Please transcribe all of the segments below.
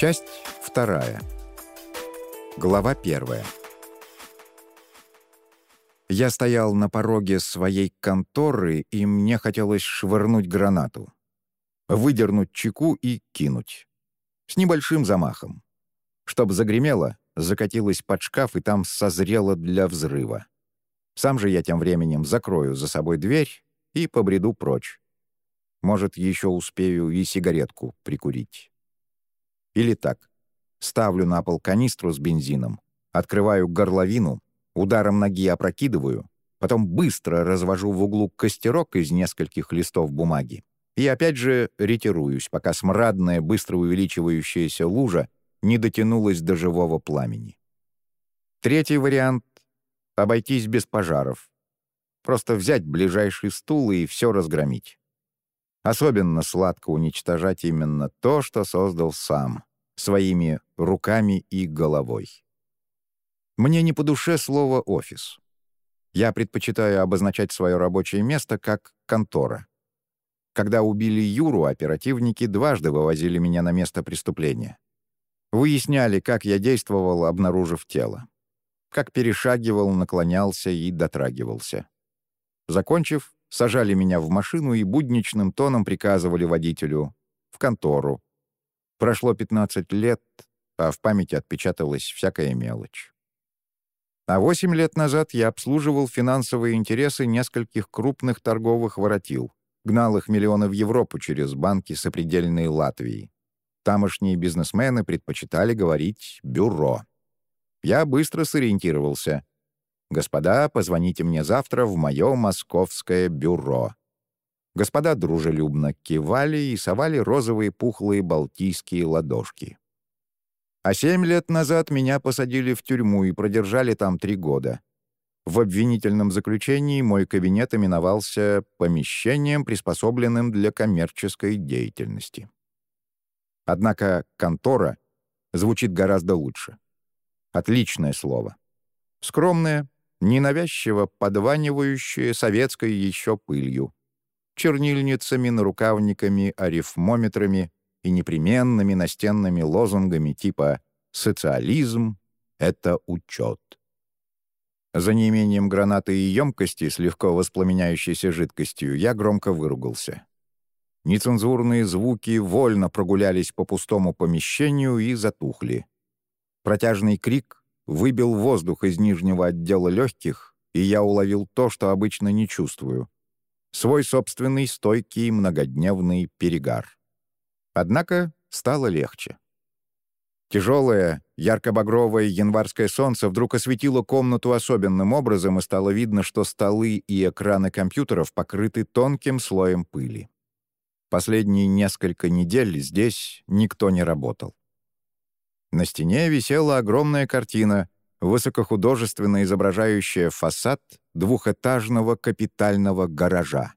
Часть вторая. Глава первая. Я стоял на пороге своей конторы, и мне хотелось швырнуть гранату. Выдернуть чеку и кинуть. С небольшим замахом. Чтоб загремело, закатилась под шкаф и там созрела для взрыва. Сам же я тем временем закрою за собой дверь и побреду прочь. Может, еще успею и сигаретку прикурить. Или так. Ставлю на пол канистру с бензином, открываю горловину, ударом ноги опрокидываю, потом быстро развожу в углу костерок из нескольких листов бумаги и опять же ретируюсь, пока смрадная, быстро увеличивающаяся лужа не дотянулась до живого пламени. Третий вариант — обойтись без пожаров. Просто взять ближайший стул и все разгромить. Особенно сладко уничтожать именно то, что создал сам, своими руками и головой. Мне не по душе слово «офис». Я предпочитаю обозначать свое рабочее место как «контора». Когда убили Юру, оперативники дважды вывозили меня на место преступления. Выясняли, как я действовал, обнаружив тело. Как перешагивал, наклонялся и дотрагивался. Закончив, сажали меня в машину и будничным тоном приказывали водителю «в контору». Прошло 15 лет, а в памяти отпечаталась всякая мелочь. А 8 лет назад я обслуживал финансовые интересы нескольких крупных торговых воротил, гнал их миллионы в Европу через банки сопредельной Латвии. Тамошние бизнесмены предпочитали говорить «бюро». Я быстро сориентировался. «Господа, позвоните мне завтра в мое московское бюро». Господа дружелюбно кивали и совали розовые пухлые балтийские ладошки. А семь лет назад меня посадили в тюрьму и продержали там три года. В обвинительном заключении мой кабинет именовался помещением, приспособленным для коммерческой деятельности. Однако «контора» звучит гораздо лучше. Отличное слово. Скромное, ненавязчиво подванивающее советской еще пылью. Чернильницами, нарукавниками, арифмометрами и непременными настенными лозунгами типа «социализм — это учет». За неимением гранаты и емкости с легко воспламеняющейся жидкостью я громко выругался. Нецензурные звуки вольно прогулялись по пустому помещению и затухли. Протяжный крик выбил воздух из нижнего отдела легких, и я уловил то, что обычно не чувствую. Свой собственный стойкий многодневный перегар. Однако стало легче. Тяжелое, ярко-багровое январское солнце вдруг осветило комнату особенным образом, и стало видно, что столы и экраны компьютеров покрыты тонким слоем пыли. Последние несколько недель здесь никто не работал. На стене висела огромная картина, высокохудожественно изображающая фасад двухэтажного капитального гаража.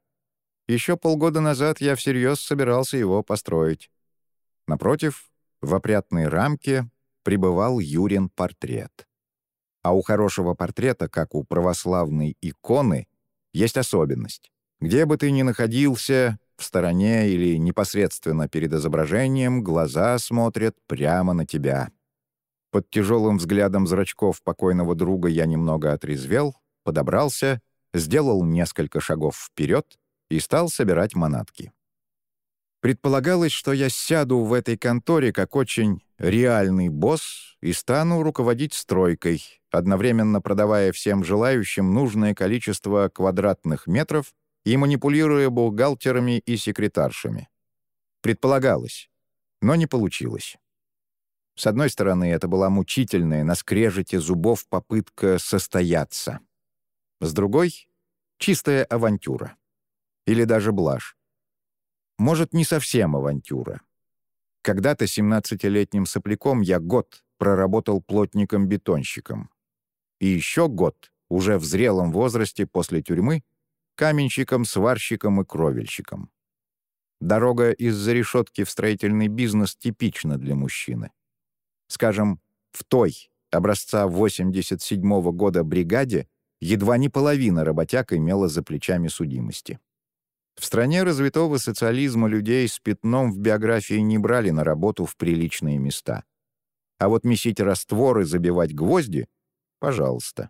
Еще полгода назад я всерьез собирался его построить. Напротив, в опрятной рамке пребывал Юрин портрет. А у хорошего портрета, как у православной иконы, есть особенность. Где бы ты ни находился, в стороне или непосредственно перед изображением, глаза смотрят прямо на тебя. Под тяжелым взглядом зрачков покойного друга я немного отрезвел, подобрался, сделал несколько шагов вперед и стал собирать манатки. Предполагалось, что я сяду в этой конторе как очень реальный босс и стану руководить стройкой, одновременно продавая всем желающим нужное количество квадратных метров и манипулируя бухгалтерами и секретаршами. Предполагалось, но не получилось. С одной стороны, это была мучительная, на скрежете зубов попытка состояться. С другой — чистая авантюра. Или даже блажь. Может, не совсем авантюра. Когда-то 17-летним сопляком я год проработал плотником-бетонщиком. И еще год, уже в зрелом возрасте после тюрьмы, каменщиком, сварщиком и кровельщиком. Дорога из-за решетки в строительный бизнес типична для мужчины. Скажем, в той, образца 87 -го года бригаде, едва не половина работяг имела за плечами судимости. В стране развитого социализма людей с пятном в биографии не брали на работу в приличные места. А вот месить раствор и забивать гвозди — пожалуйста.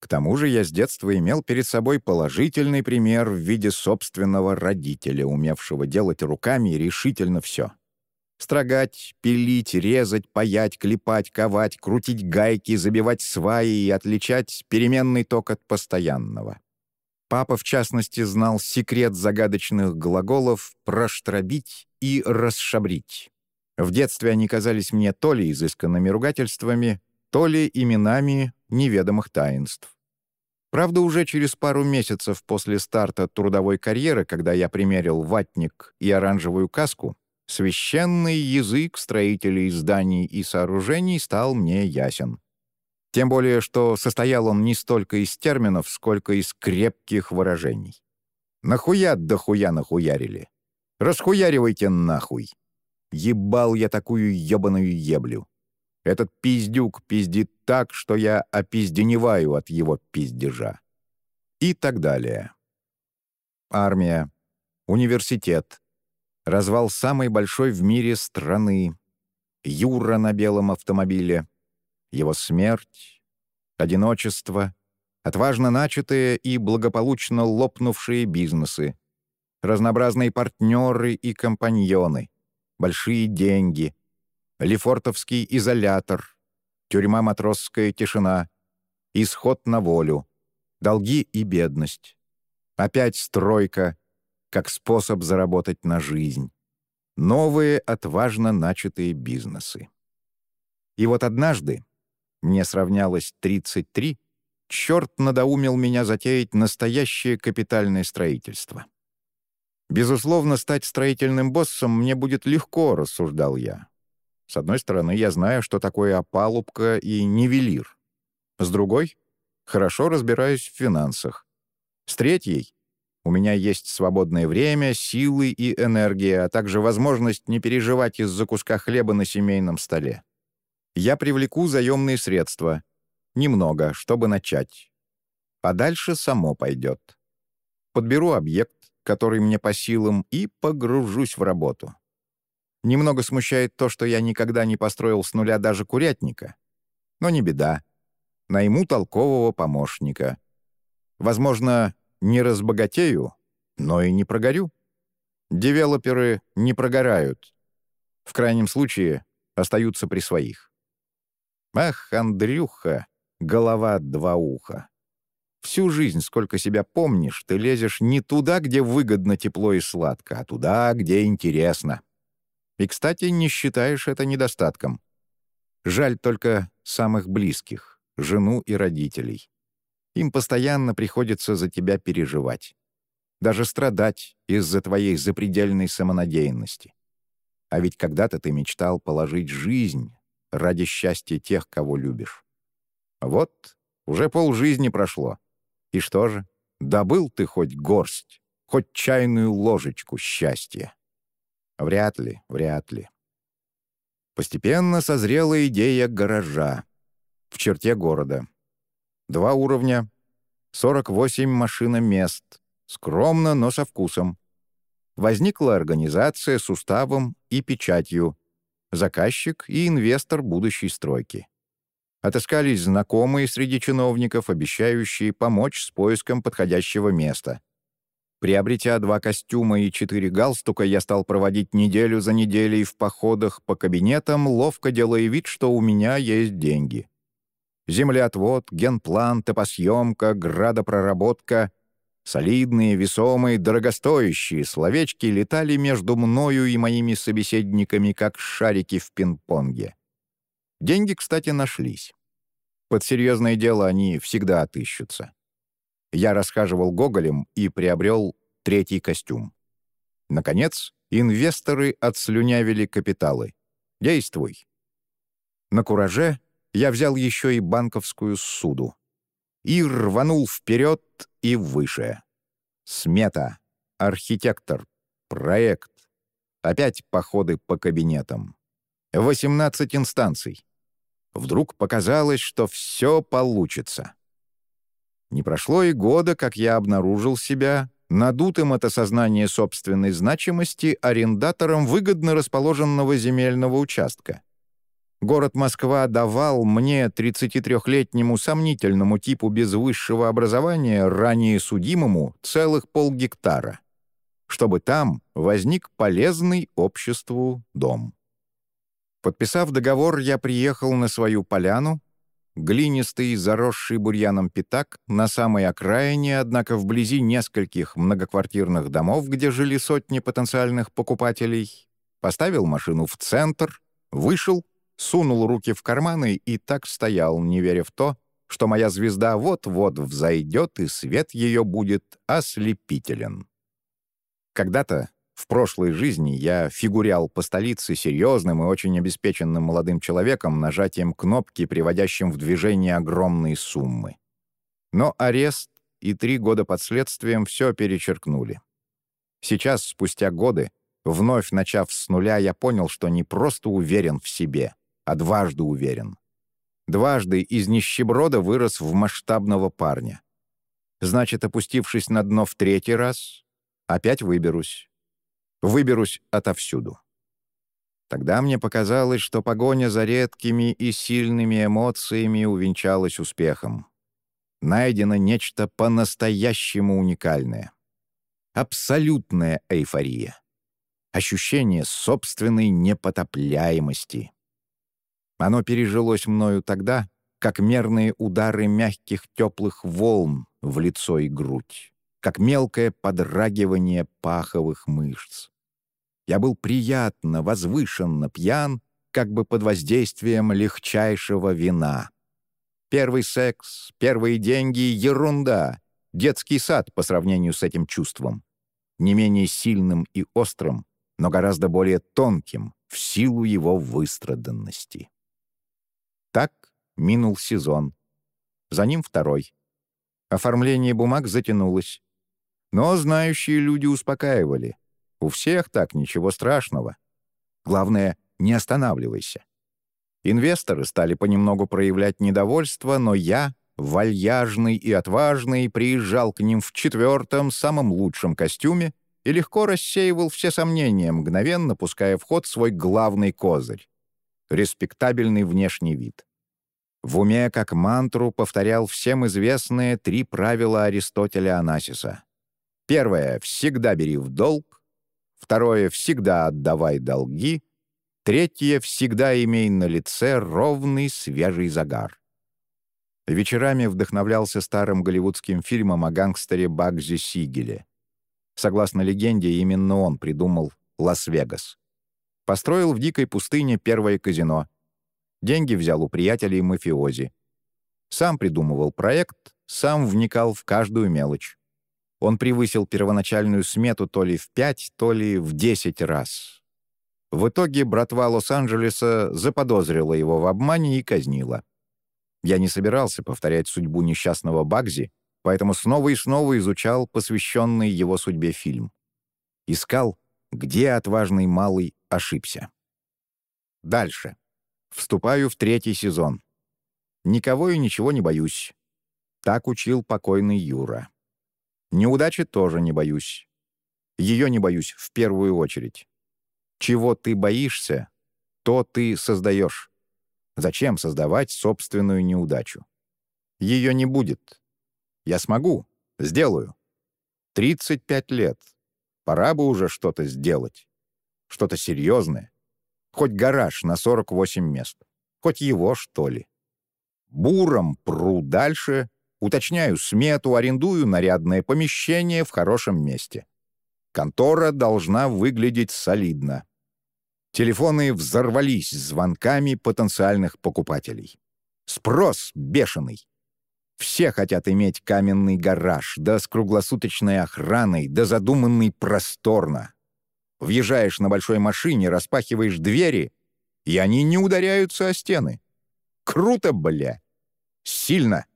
К тому же я с детства имел перед собой положительный пример в виде собственного родителя, умевшего делать руками решительно все. Строгать, пилить, резать, паять, клепать, ковать, крутить гайки, забивать сваи и отличать переменный ток от постоянного. Папа, в частности, знал секрет загадочных глаголов «проштробить» и «расшабрить». В детстве они казались мне то ли изысканными ругательствами, то ли именами неведомых таинств. Правда, уже через пару месяцев после старта трудовой карьеры, когда я примерил ватник и оранжевую каску, священный язык строителей зданий и сооружений стал мне ясен. Тем более, что состоял он не столько из терминов, сколько из крепких выражений. «Нахуя дохуя нахуярили? Расхуяривайте нахуй! Ебал я такую ебаную еблю!» Этот пиздюк пиздит так, что я опизденеваю от его пиздежа. И так далее. Армия, университет, развал самой большой в мире страны, Юра на белом автомобиле, его смерть, одиночество, отважно начатые и благополучно лопнувшие бизнесы, разнообразные партнеры и компаньоны, большие деньги — Лефортовский изолятор, тюрьма «Матросская тишина», исход на волю, долги и бедность. Опять стройка, как способ заработать на жизнь. Новые, отважно начатые бизнесы. И вот однажды, мне сравнялось 33, черт надоумил меня затеять настоящее капитальное строительство. Безусловно, стать строительным боссом мне будет легко, рассуждал я. С одной стороны, я знаю, что такое опалубка и нивелир. С другой — хорошо разбираюсь в финансах. С третьей — у меня есть свободное время, силы и энергия, а также возможность не переживать из-за куска хлеба на семейном столе. Я привлеку заемные средства. Немного, чтобы начать. А дальше само пойдет. Подберу объект, который мне по силам, и погружусь в работу. Немного смущает то, что я никогда не построил с нуля даже курятника. Но не беда. Найму толкового помощника. Возможно, не разбогатею, но и не прогорю. Девелоперы не прогорают. В крайнем случае, остаются при своих. Ах, Андрюха, голова два уха. Всю жизнь, сколько себя помнишь, ты лезешь не туда, где выгодно, тепло и сладко, а туда, где интересно. И, кстати, не считаешь это недостатком. Жаль только самых близких, жену и родителей. Им постоянно приходится за тебя переживать. Даже страдать из-за твоей запредельной самонадеянности. А ведь когда-то ты мечтал положить жизнь ради счастья тех, кого любишь. Вот, уже полжизни прошло. И что же, добыл ты хоть горсть, хоть чайную ложечку счастья? Вряд ли, вряд ли. Постепенно созрела идея гаража в черте города. Два уровня, 48 машиномест, скромно, но со вкусом. Возникла организация с уставом и печатью, заказчик и инвестор будущей стройки. Отыскались знакомые среди чиновников, обещающие помочь с поиском подходящего места. Приобретя два костюма и четыре галстука, я стал проводить неделю за неделей в походах по кабинетам, ловко делая вид, что у меня есть деньги. Землеотвод, генплан, топосъемка, градопроработка — солидные, весомые, дорогостоящие словечки летали между мною и моими собеседниками, как шарики в пинг-понге. Деньги, кстати, нашлись. Под серьезное дело они всегда отыщутся я расхаживал гоголем и приобрел третий костюм. Наконец, инвесторы отслюнявили капиталы. Действуй. На кураже я взял еще и банковскую суду. И рванул вперед и выше. Смета, архитектор, проект. Опять походы по кабинетам. 18 инстанций. Вдруг показалось, что все получится. Не прошло и года, как я обнаружил себя надутым от осознания собственной значимости арендатором выгодно расположенного земельного участка. Город Москва давал мне, 33-летнему сомнительному типу без высшего образования, ранее судимому, целых полгектара, чтобы там возник полезный обществу дом. Подписав договор, я приехал на свою поляну, глинистый, заросший бурьяном пятак, на самой окраине, однако вблизи нескольких многоквартирных домов, где жили сотни потенциальных покупателей, поставил машину в центр, вышел, сунул руки в карманы и так стоял, не веря в то, что моя звезда вот-вот взойдет, и свет ее будет ослепителен. Когда-то, в прошлой жизни я фигурял по столице серьезным и очень обеспеченным молодым человеком нажатием кнопки, приводящим в движение огромные суммы. Но арест и три года под следствием все перечеркнули. Сейчас, спустя годы, вновь начав с нуля, я понял, что не просто уверен в себе, а дважды уверен. Дважды из нищеброда вырос в масштабного парня. Значит, опустившись на дно в третий раз, опять выберусь Выберусь отовсюду. Тогда мне показалось, что погоня за редкими и сильными эмоциями увенчалась успехом. Найдено нечто по-настоящему уникальное. Абсолютная эйфория. Ощущение собственной непотопляемости. Оно пережилось мною тогда, как мерные удары мягких теплых волн в лицо и грудь как мелкое подрагивание паховых мышц. Я был приятно, возвышенно пьян, как бы под воздействием легчайшего вина. Первый секс, первые деньги — ерунда, детский сад по сравнению с этим чувством. Не менее сильным и острым, но гораздо более тонким в силу его выстраданности. Минул сезон. За ним второй. Оформление бумаг затянулось. Но знающие люди успокаивали. У всех так, ничего страшного. Главное, не останавливайся. Инвесторы стали понемногу проявлять недовольство, но я, вальяжный и отважный, приезжал к ним в четвертом, самом лучшем костюме и легко рассеивал все сомнения, мгновенно пуская в ход свой главный козырь — респектабельный внешний вид. В уме, как мантру, повторял всем известные три правила Аристотеля Анасиса. Первое — всегда бери в долг. Второе — всегда отдавай долги. Третье — всегда имей на лице ровный свежий загар. Вечерами вдохновлялся старым голливудским фильмом о гангстере Багзи Сигеле. Согласно легенде, именно он придумал Лас-Вегас. Построил в дикой пустыне первое казино. Деньги взял у приятелей мафиози. Сам придумывал проект, сам вникал в каждую мелочь. Он превысил первоначальную смету то ли в пять, то ли в десять раз. В итоге братва Лос-Анджелеса заподозрила его в обмане и казнила. Я не собирался повторять судьбу несчастного Багзи, поэтому снова и снова изучал посвященный его судьбе фильм. Искал, где отважный малый ошибся. Дальше. Вступаю в третий сезон. Никого и ничего не боюсь. Так учил покойный Юра. Неудачи тоже не боюсь. Ее не боюсь в первую очередь. Чего ты боишься, то ты создаешь. Зачем создавать собственную неудачу? Ее не будет. Я смогу, сделаю. 35 лет. Пора бы уже что-то сделать. Что-то серьезное. Хоть гараж на 48 мест. Хоть его, что ли. Буром пру дальше Уточняю смету, арендую нарядное помещение в хорошем месте. Контора должна выглядеть солидно. Телефоны взорвались звонками потенциальных покупателей. Спрос бешеный. Все хотят иметь каменный гараж, да с круглосуточной охраной, да задуманный просторно. Въезжаешь на большой машине, распахиваешь двери, и они не ударяются о стены. Круто, бля! Сильно!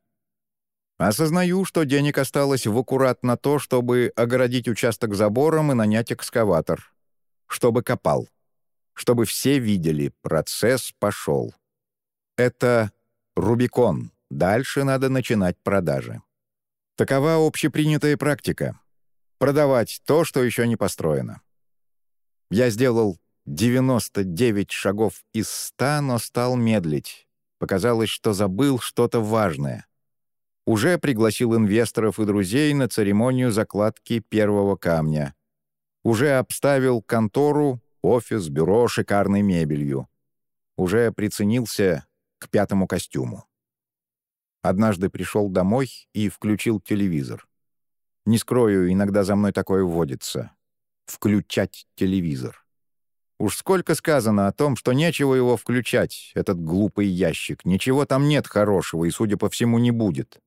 Осознаю, что денег осталось в аккурат на то, чтобы огородить участок забором и нанять экскаватор. Чтобы копал. Чтобы все видели, процесс пошел. Это Рубикон. Дальше надо начинать продажи. Такова общепринятая практика. продавать то, что еще не построено. Я сделал 99 шагов из 100, но стал медлить. Показалось, что забыл что-то важное. Уже пригласил инвесторов и друзей на церемонию закладки первого камня. Уже обставил контору, офис, бюро шикарной мебелью. Уже приценился к пятому костюму. Однажды пришел домой и включил телевизор. Не скрою, иногда за мной такое вводится. Включать телевизор. Уж сколько сказано о том, что нечего его включать, этот глупый ящик. Ничего там нет хорошего и, судя по всему, не будет.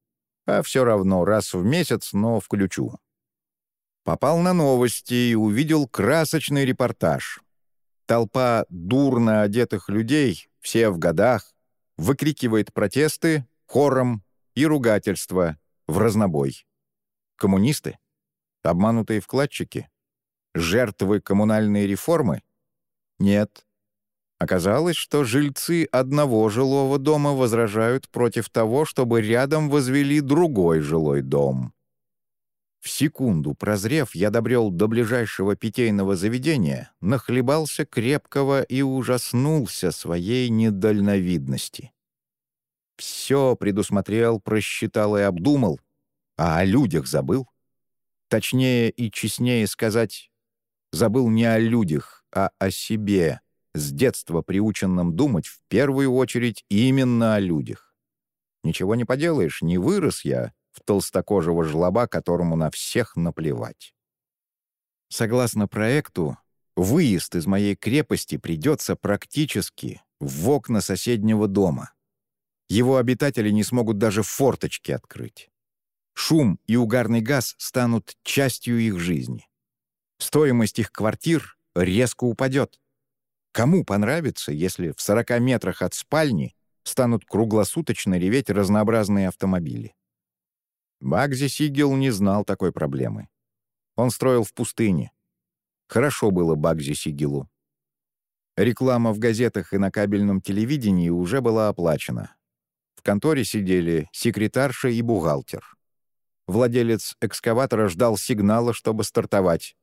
А все равно раз в месяц, но включу. Попал на новости и увидел красочный репортаж. Толпа дурно одетых людей, все в годах, выкрикивает протесты хором и ругательства в разнобой. Коммунисты? Обманутые вкладчики? Жертвы коммунальной реформы? Нет. Оказалось, что жильцы одного жилого дома возражают против того, чтобы рядом возвели другой жилой дом. В секунду прозрев, я добрел до ближайшего питейного заведения, нахлебался крепкого и ужаснулся своей недальновидности. Все предусмотрел, просчитал и обдумал, а о людях забыл. Точнее и честнее сказать, забыл не о людях, а о себе, с детства приученном думать в первую очередь именно о людях. Ничего не поделаешь, не вырос я в толстокожего жлоба, которому на всех наплевать. Согласно проекту, выезд из моей крепости придется практически в окна соседнего дома. Его обитатели не смогут даже форточки открыть. Шум и угарный газ станут частью их жизни. Стоимость их квартир резко упадет. Кому понравится, если в 40 метрах от спальни станут круглосуточно реветь разнообразные автомобили? Багзи Сигел не знал такой проблемы. Он строил в пустыне. Хорошо было Багзи Сигелу. Реклама в газетах и на кабельном телевидении уже была оплачена. В конторе сидели секретарша и бухгалтер. Владелец экскаватора ждал сигнала, чтобы стартовать.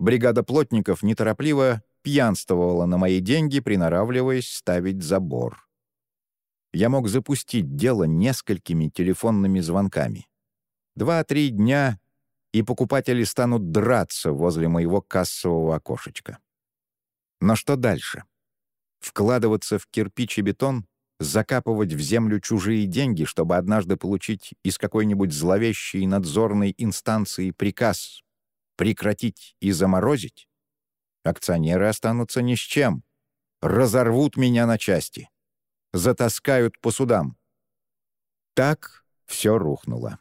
Бригада плотников неторопливо пьянствовала на мои деньги, приноравливаясь ставить забор. Я мог запустить дело несколькими телефонными звонками. Два-три дня, и покупатели станут драться возле моего кассового окошечка. Но что дальше? Вкладываться в кирпич и бетон, закапывать в землю чужие деньги, чтобы однажды получить из какой-нибудь зловещей надзорной инстанции приказ прекратить и заморозить, акционеры останутся ни с чем, разорвут меня на части, затаскают по судам. Так все рухнуло.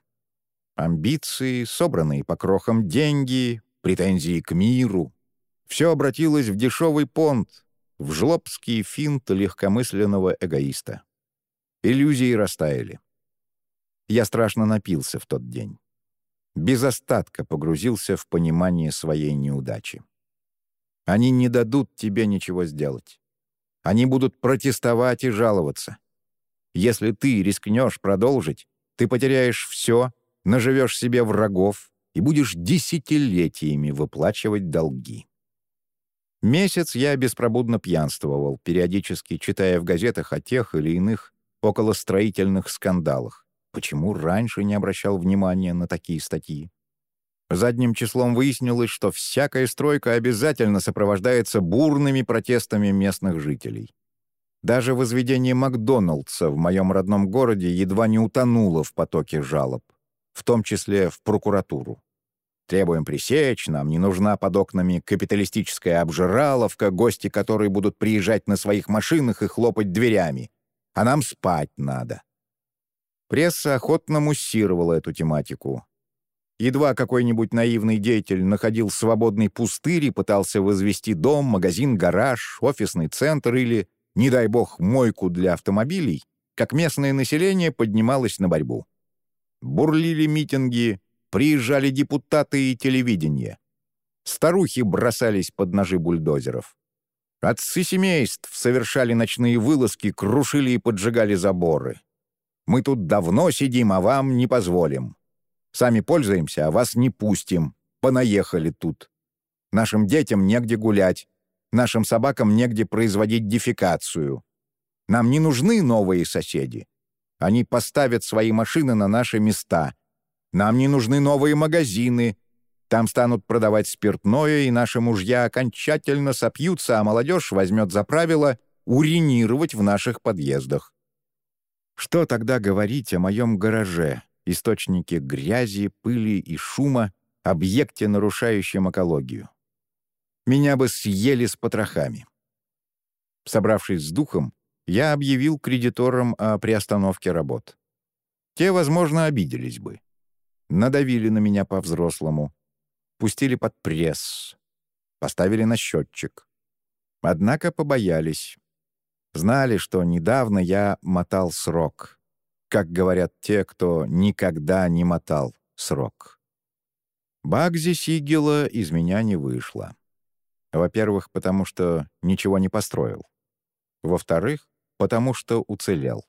Амбиции, собранные по крохам деньги, претензии к миру — все обратилось в дешевый понт, в жлобский финт легкомысленного эгоиста. Иллюзии растаяли. Я страшно напился в тот день без остатка погрузился в понимание своей неудачи. Они не дадут тебе ничего сделать. Они будут протестовать и жаловаться. Если ты рискнешь продолжить, ты потеряешь все, наживешь себе врагов и будешь десятилетиями выплачивать долги. Месяц я беспробудно пьянствовал, периодически читая в газетах о тех или иных околостроительных скандалах. Почему раньше не обращал внимания на такие статьи? Задним числом выяснилось, что всякая стройка обязательно сопровождается бурными протестами местных жителей. Даже возведение Макдоналдса в моем родном городе едва не утонуло в потоке жалоб, в том числе в прокуратуру. Требуем пресечь, нам не нужна под окнами капиталистическая обжираловка, гости которой будут приезжать на своих машинах и хлопать дверями. А нам спать надо. Пресса охотно муссировала эту тематику. Едва какой-нибудь наивный деятель находил свободный пустырь и пытался возвести дом, магазин, гараж, офисный центр или, не дай бог, мойку для автомобилей, как местное население поднималось на борьбу. Бурлили митинги, приезжали депутаты и телевидение. Старухи бросались под ножи бульдозеров. Отцы семейств совершали ночные вылазки, крушили и поджигали заборы. Мы тут давно сидим, а вам не позволим. Сами пользуемся, а вас не пустим. понаехали тут. Нашим детям негде гулять, нашим собакам негде производить дефекацию. Нам не нужны новые соседи. Они поставят свои машины на наши места. Нам не нужны новые магазины. Там станут продавать спиртное, и наши мужья окончательно сопьются, а молодежь возьмет за правило уринировать в наших подъездах. Что тогда говорить о моем гараже, источнике грязи, пыли и шума, объекте, нарушающем экологию? Меня бы съели с потрохами. Собравшись с духом, я объявил кредиторам о приостановке работ. Те, возможно, обиделись бы. Надавили на меня по-взрослому. Пустили под пресс. Поставили на счетчик. Однако побоялись. Знали, что недавно я мотал срок. Как говорят те, кто никогда не мотал срок. Багзи Сигела из меня не вышло. Во-первых, потому что ничего не построил. Во-вторых, потому что уцелел.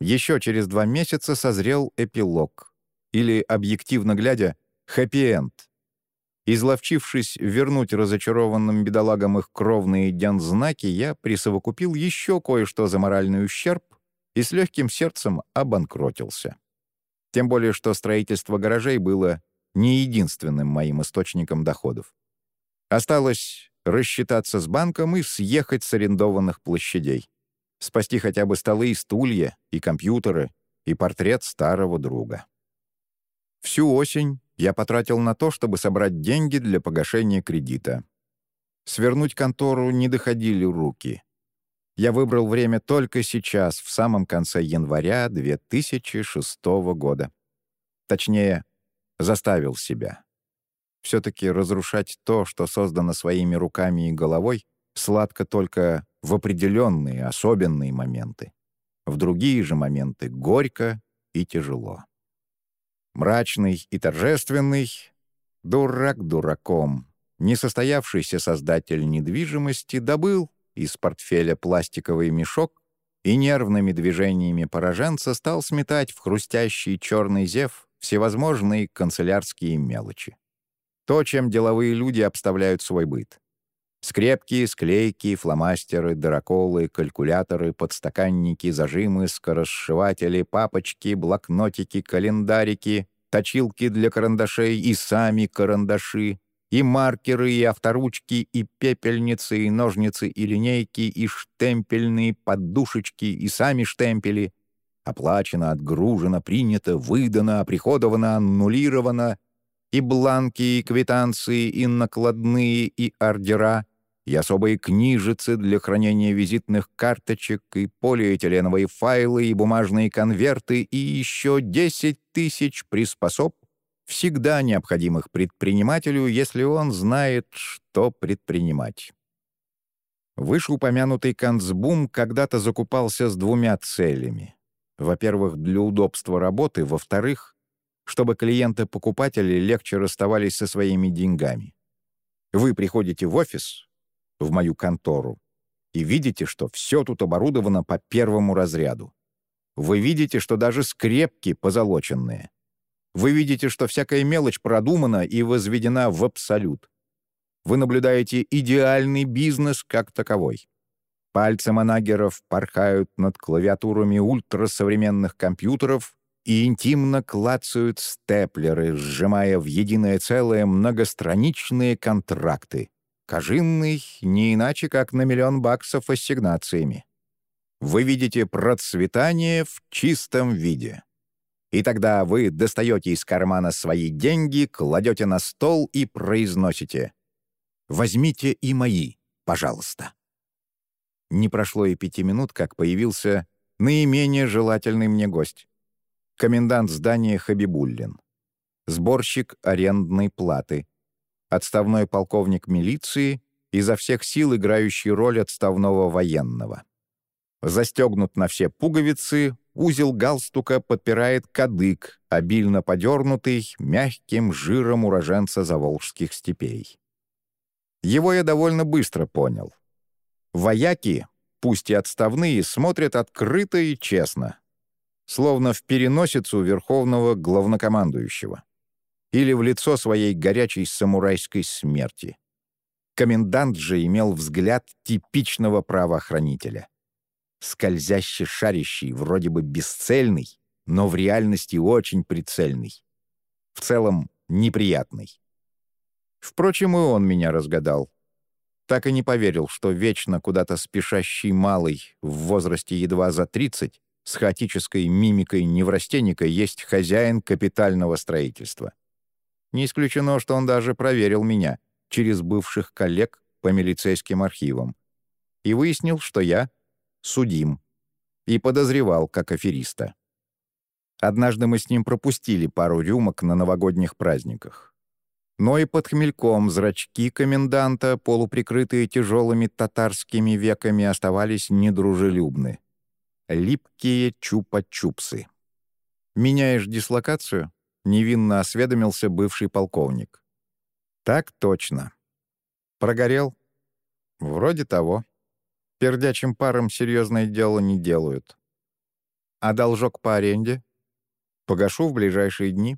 Еще через два месяца созрел эпилог, или, объективно глядя, хэппи-энд. Изловчившись вернуть разочарованным бедолагам их кровные дензнаки, я присовокупил еще кое-что за моральный ущерб и с легким сердцем обанкротился. Тем более, что строительство гаражей было не единственным моим источником доходов. Осталось рассчитаться с банком и съехать с арендованных площадей спасти хотя бы столы и стулья, и компьютеры, и портрет старого друга. Всю осень я потратил на то, чтобы собрать деньги для погашения кредита. Свернуть контору не доходили руки. Я выбрал время только сейчас, в самом конце января 2006 года. Точнее, заставил себя. Все-таки разрушать то, что создано своими руками и головой, сладко только в определенные, особенные моменты. В другие же моменты горько и тяжело. Мрачный и торжественный, дурак дураком, несостоявшийся создатель недвижимости добыл из портфеля пластиковый мешок и нервными движениями пораженца стал сметать в хрустящий черный зев всевозможные канцелярские мелочи. То, чем деловые люди обставляют свой быт. Скрепки, склейки, фломастеры, дыроколы, калькуляторы, подстаканники, зажимы, скоросшиватели, папочки, блокнотики, календарики, точилки для карандашей и сами карандаши, и маркеры, и авторучки, и пепельницы, и ножницы, и линейки, и штемпельные подушечки, и сами штемпели. Оплачено, отгружено, принято, выдано, оприходовано, аннулировано, и бланки, и квитанции, и накладные, и ордера — и особые книжицы для хранения визитных карточек, и полиэтиленовые файлы, и бумажные конверты, и еще 10 тысяч приспособ, всегда необходимых предпринимателю, если он знает, что предпринимать. Вышеупомянутый канцбум когда-то закупался с двумя целями. Во-первых, для удобства работы, во-вторых, чтобы клиенты-покупатели легче расставались со своими деньгами. Вы приходите в офис, в мою контору, и видите, что все тут оборудовано по первому разряду. Вы видите, что даже скрепки позолоченные. Вы видите, что всякая мелочь продумана и возведена в абсолют. Вы наблюдаете идеальный бизнес как таковой. Пальцы манагеров порхают над клавиатурами ультрасовременных компьютеров и интимно клацают степлеры, сжимая в единое целое многостраничные контракты, Кожинный не иначе, как на миллион баксов ассигнациями. Вы видите процветание в чистом виде. И тогда вы достаете из кармана свои деньги, кладете на стол и произносите «Возьмите и мои, пожалуйста». Не прошло и пяти минут, как появился наименее желательный мне гость. Комендант здания Хабибуллин. Сборщик арендной платы — отставной полковник милиции, изо всех сил играющий роль отставного военного. Застегнут на все пуговицы, узел галстука подпирает кадык, обильно подернутый мягким жиром уроженца заволжских степей. Его я довольно быстро понял. Вояки, пусть и отставные, смотрят открыто и честно, словно в переносицу верховного главнокомандующего. Или в лицо своей горячей самурайской смерти. Комендант же имел взгляд типичного правоохранителя. Скользящий шарящий, вроде бы бесцельный, но в реальности очень прицельный. В целом, неприятный. Впрочем, и он меня разгадал. Так и не поверил, что вечно куда-то спешащий малый в возрасте едва за 30 с хаотической мимикой неврастенника есть хозяин капитального строительства. Не исключено, что он даже проверил меня через бывших коллег по милицейским архивам и выяснил, что я судим и подозревал как афериста. Однажды мы с ним пропустили пару рюмок на новогодних праздниках. Но и под хмельком зрачки коменданта, полуприкрытые тяжелыми татарскими веками, оставались недружелюбны. Липкие чупа-чупсы. «Меняешь дислокацию?» — невинно осведомился бывший полковник. «Так точно. Прогорел?» «Вроде того. Пердячим парам серьезное дело не делают. А должок по аренде?» Погашу в ближайшие дни».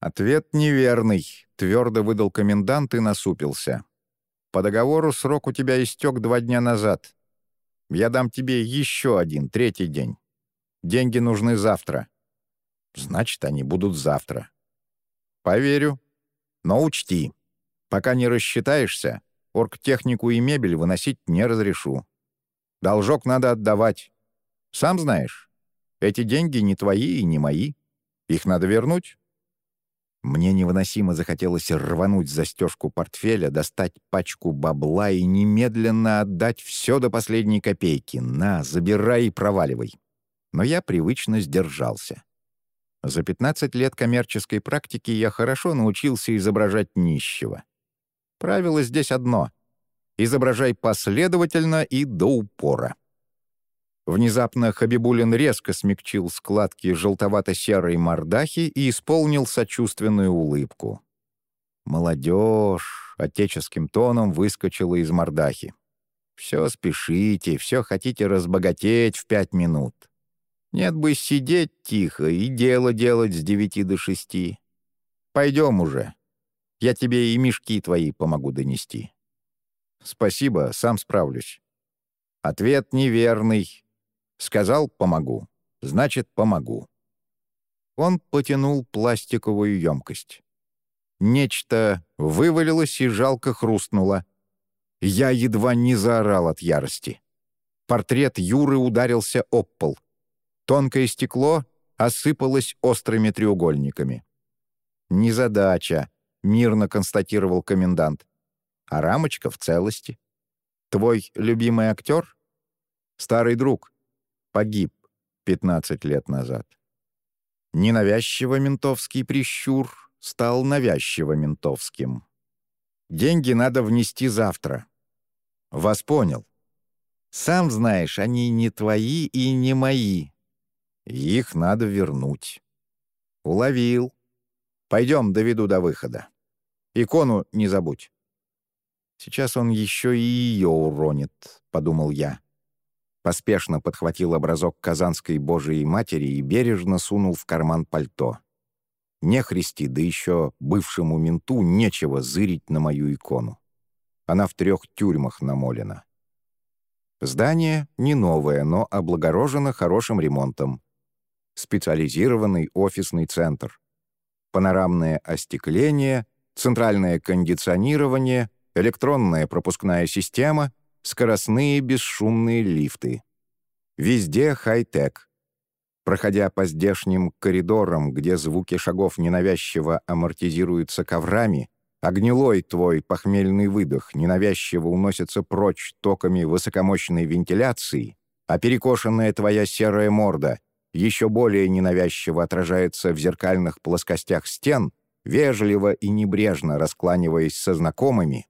Ответ неверный, твердо выдал комендант и насупился. «По договору срок у тебя истек два дня назад. Я дам тебе еще один, третий день. Деньги нужны завтра». «Значит, они будут завтра». «Поверю. Но учти, пока не рассчитаешься, оргтехнику и мебель выносить не разрешу. Должок надо отдавать. Сам знаешь, эти деньги не твои и не мои. Их надо вернуть». Мне невыносимо захотелось рвануть застежку портфеля, достать пачку бабла и немедленно отдать все до последней копейки. На, забирай и проваливай. Но я привычно сдержался. За 15 лет коммерческой практики я хорошо научился изображать нищего. Правило здесь одно — изображай последовательно и до упора. Внезапно Хабибулин резко смягчил складки желтовато-серой мордахи и исполнил сочувственную улыбку. «Молодежь!» — отеческим тоном выскочила из мордахи. «Все спешите, все хотите разбогатеть в пять минут. Нет бы сидеть тихо и дело делать с девяти до шести. Пойдем уже. Я тебе и мешки твои помогу донести». «Спасибо, сам справлюсь». Ответ неверный, Сказал «помогу», значит «помогу». Он потянул пластиковую емкость. Нечто вывалилось и жалко хрустнуло. Я едва не заорал от ярости. Портрет Юры ударился об пол. Тонкое стекло осыпалось острыми треугольниками. «Незадача», — мирно констатировал комендант. «А рамочка в целости. Твой любимый актер? Старый друг. Погиб 15 лет назад. Ненавязчиво ментовский прищур стал навязчиво ментовским. Деньги надо внести завтра. Вас понял. Сам знаешь, они не твои и не мои. Их надо вернуть. Уловил. Пойдем, доведу до выхода. Икону не забудь. Сейчас он еще и ее уронит, — подумал я. Поспешно подхватил образок Казанской Божией Матери и бережно сунул в карман пальто. Не христи, да еще бывшему менту нечего зырить на мою икону. Она в трех тюрьмах намолена. Здание не новое, но облагорожено хорошим ремонтом. Специализированный офисный центр. Панорамное остекление, центральное кондиционирование, электронная пропускная система — скоростные бесшумные лифты. Везде хай-тек. Проходя по здешним коридорам, где звуки шагов ненавязчиво амортизируются коврами, а гнилой твой похмельный выдох ненавязчиво уносится прочь токами высокомощной вентиляции, а перекошенная твоя серая морда еще более ненавязчиво отражается в зеркальных плоскостях стен, вежливо и небрежно раскланиваясь со знакомыми,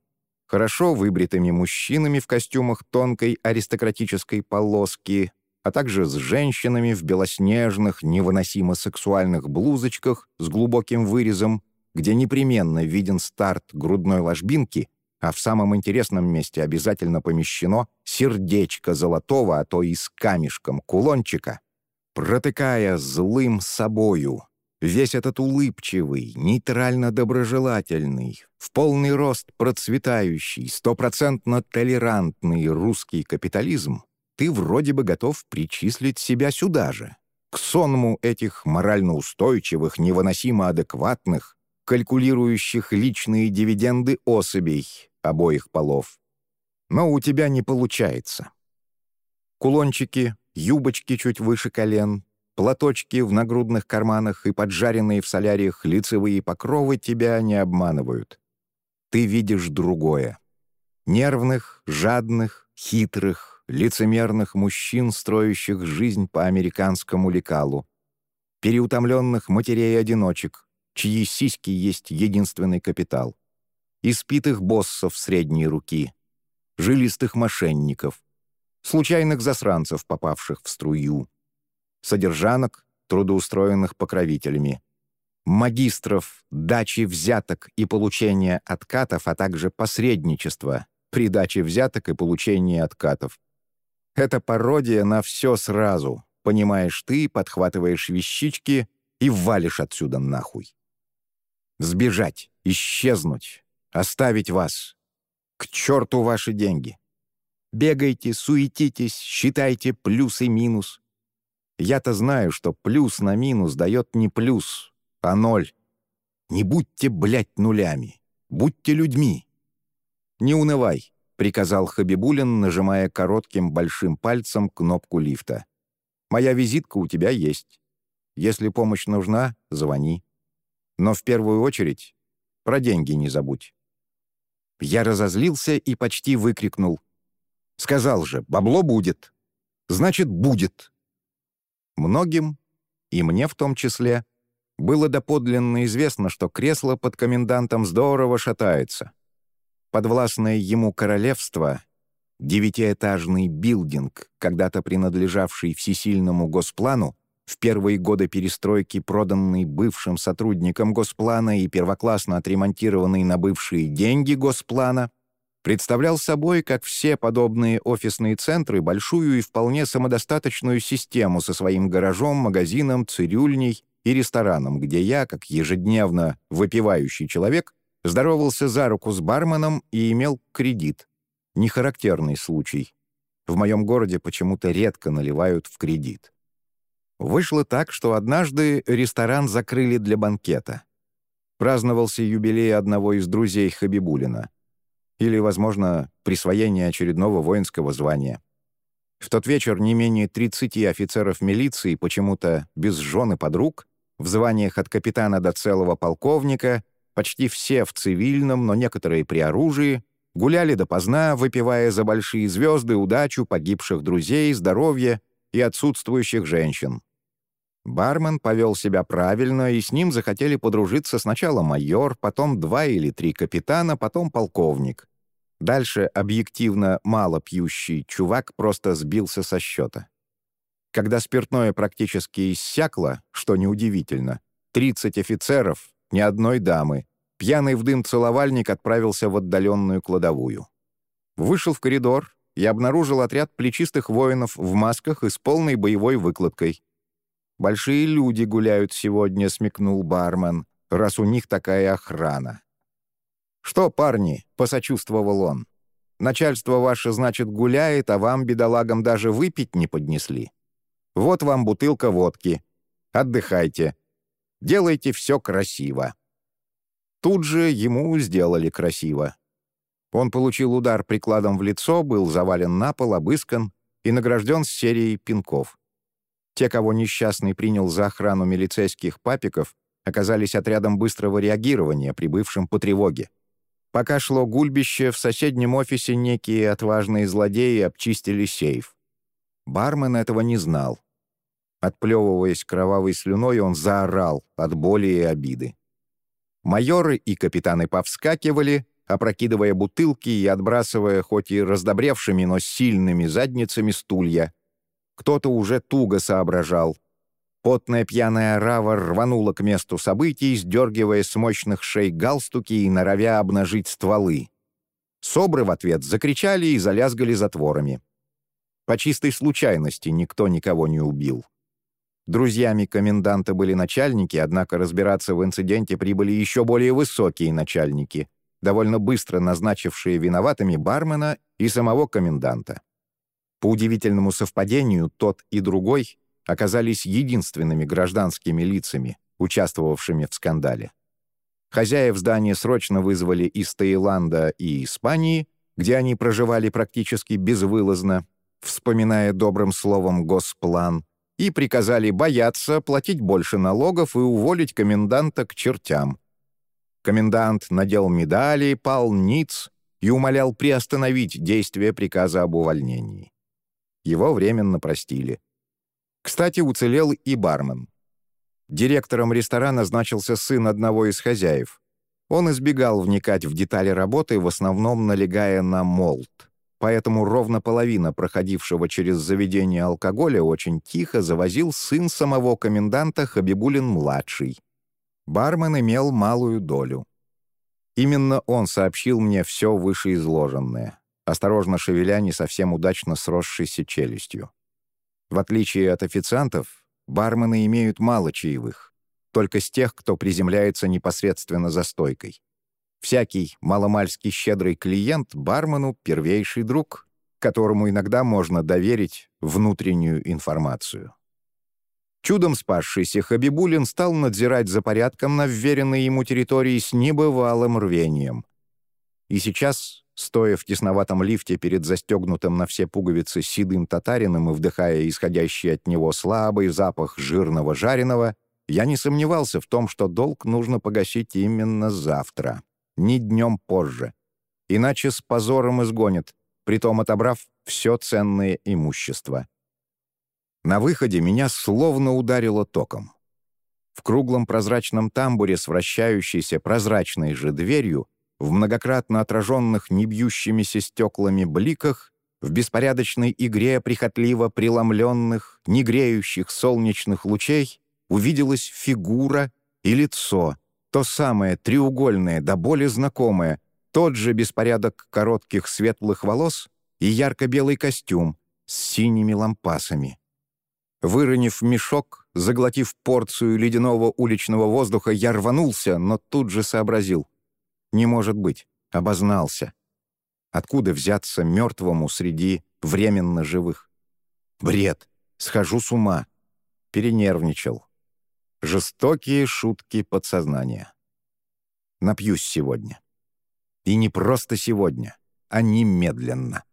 хорошо выбритыми мужчинами в костюмах тонкой аристократической полоски, а также с женщинами в белоснежных, невыносимо сексуальных блузочках с глубоким вырезом, где непременно виден старт грудной ложбинки, а в самом интересном месте обязательно помещено сердечко золотого, а то и с камешком кулончика, протыкая злым собою, Весь этот улыбчивый, нейтрально-доброжелательный, в полный рост процветающий, стопроцентно толерантный русский капитализм ты вроде бы готов причислить себя сюда же, к сонму этих морально устойчивых, невыносимо адекватных, калькулирующих личные дивиденды особей обоих полов. Но у тебя не получается. Кулончики, юбочки чуть выше колен, платочки в нагрудных карманах и поджаренные в соляриях лицевые покровы тебя не обманывают. Ты видишь другое. Нервных, жадных, хитрых, лицемерных мужчин, строящих жизнь по американскому лекалу, переутомленных матерей-одиночек, чьи сиськи есть единственный капитал, испитых боссов средней руки, жилистых мошенников, случайных засранцев, попавших в струю, содержанок, трудоустроенных покровителями, магистров, дачи взяток и получения откатов, а также посредничества при даче взяток и получении откатов. Это пародия на все сразу, понимаешь ты, подхватываешь вещички и валишь отсюда нахуй. Сбежать, исчезнуть, оставить вас. К черту ваши деньги. Бегайте, суетитесь, считайте плюс и минус. Я-то знаю, что плюс на минус дает не плюс, а ноль. Не будьте, блядь, нулями. Будьте людьми. Не унывай, — приказал Хабибулин, нажимая коротким большим пальцем кнопку лифта. «Моя визитка у тебя есть. Если помощь нужна, звони. Но в первую очередь про деньги не забудь». Я разозлился и почти выкрикнул. «Сказал же, бабло будет. Значит, будет». Многим, и мне в том числе, было доподлинно известно, что кресло под комендантом здорово шатается. Подвластное ему королевство, девятиэтажный билдинг, когда-то принадлежавший всесильному Госплану, в первые годы перестройки проданный бывшим сотрудникам Госплана и первоклассно отремонтированный на бывшие деньги Госплана, представлял собой, как все подобные офисные центры, большую и вполне самодостаточную систему со своим гаражом, магазином, цирюльней и рестораном, где я, как ежедневно выпивающий человек, здоровался за руку с барменом и имел кредит. Нехарактерный случай. В моем городе почему-то редко наливают в кредит. Вышло так, что однажды ресторан закрыли для банкета. Праздновался юбилей одного из друзей Хабибулина или, возможно, присвоение очередного воинского звания. В тот вечер не менее 30 офицеров милиции, почему-то без жены подруг, в званиях от капитана до целого полковника, почти все в цивильном, но некоторые при оружии, гуляли допоздна, выпивая за большие звезды удачу погибших друзей, здоровье и отсутствующих женщин. Бармен повел себя правильно, и с ним захотели подружиться сначала майор, потом два или три капитана, потом полковник. Дальше объективно мало пьющий чувак просто сбился со счета. Когда спиртное практически иссякло, что неудивительно, 30 офицеров, ни одной дамы, пьяный в дым целовальник отправился в отдаленную кладовую. Вышел в коридор и обнаружил отряд плечистых воинов в масках и с полной боевой выкладкой — Большие люди гуляют сегодня», — смекнул бармен, «раз у них такая охрана». «Что, парни?» — посочувствовал он. «Начальство ваше, значит, гуляет, а вам, бедолагам, даже выпить не поднесли. Вот вам бутылка водки. Отдыхайте. Делайте все красиво». Тут же ему сделали красиво. Он получил удар прикладом в лицо, был завален на пол, обыскан и награжден серией пинков. Те, кого несчастный принял за охрану милицейских папиков, оказались отрядом быстрого реагирования, прибывшим по тревоге. Пока шло гульбище, в соседнем офисе некие отважные злодеи обчистили сейф. Бармен этого не знал. Отплевываясь кровавой слюной, он заорал от боли и обиды. Майоры и капитаны повскакивали, опрокидывая бутылки и отбрасывая хоть и раздобревшими, но сильными задницами стулья, кто-то уже туго соображал. Потная пьяная рава рванула к месту событий, сдергивая с мощных шей галстуки и норовя обнажить стволы. Собры в ответ закричали и залязгали затворами. По чистой случайности никто никого не убил. Друзьями коменданта были начальники, однако разбираться в инциденте прибыли еще более высокие начальники, довольно быстро назначившие виноватыми бармена и самого коменданта. По удивительному совпадению, тот и другой оказались единственными гражданскими лицами, участвовавшими в скандале. Хозяев здания срочно вызвали из Таиланда и Испании, где они проживали практически безвылазно, вспоминая добрым словом госплан, и приказали бояться, платить больше налогов и уволить коменданта к чертям. Комендант надел медали, пал ниц и умолял приостановить действие приказа об увольнении. Его временно простили. Кстати, уцелел и бармен. Директором ресторана значился сын одного из хозяев. Он избегал вникать в детали работы, в основном налегая на молд. Поэтому ровно половина проходившего через заведение алкоголя очень тихо завозил сын самого коменданта Хабибулин-младший. Бармен имел малую долю. Именно он сообщил мне все вышеизложенное, осторожно шевеля не совсем удачно сросшейся челюстью. В отличие от официантов, Бармены имеют мало чаевых, только с тех, кто приземляется непосредственно за стойкой. Всякий маломальский щедрый клиент бармену — первейший друг, которому иногда можно доверить внутреннюю информацию. Чудом спасшийся Хабибулин стал надзирать за порядком на вверенной ему территории с небывалым рвением. И сейчас Стоя в тесноватом лифте перед застегнутым на все пуговицы седым татарином и вдыхая исходящий от него слабый запах жирного жареного, я не сомневался в том, что долг нужно погасить именно завтра, не днем позже. Иначе с позором изгонят, притом отобрав все ценное имущество. На выходе меня словно ударило током. В круглом прозрачном тамбуре с вращающейся прозрачной же дверью в многократно отраженных небьющимися стеклами бликах, в беспорядочной игре прихотливо преломленных, негреющих солнечных лучей увиделась фигура и лицо, то самое треугольное, да более знакомое, тот же беспорядок коротких светлых волос и ярко-белый костюм с синими лампасами. Выронив мешок, заглотив порцию ледяного уличного воздуха, я рванулся, но тут же сообразил. Не может быть. Обознался. Откуда взяться мертвому среди временно живых? Бред. Схожу с ума. Перенервничал. Жестокие шутки подсознания. Напьюсь сегодня. И не просто сегодня, а немедленно.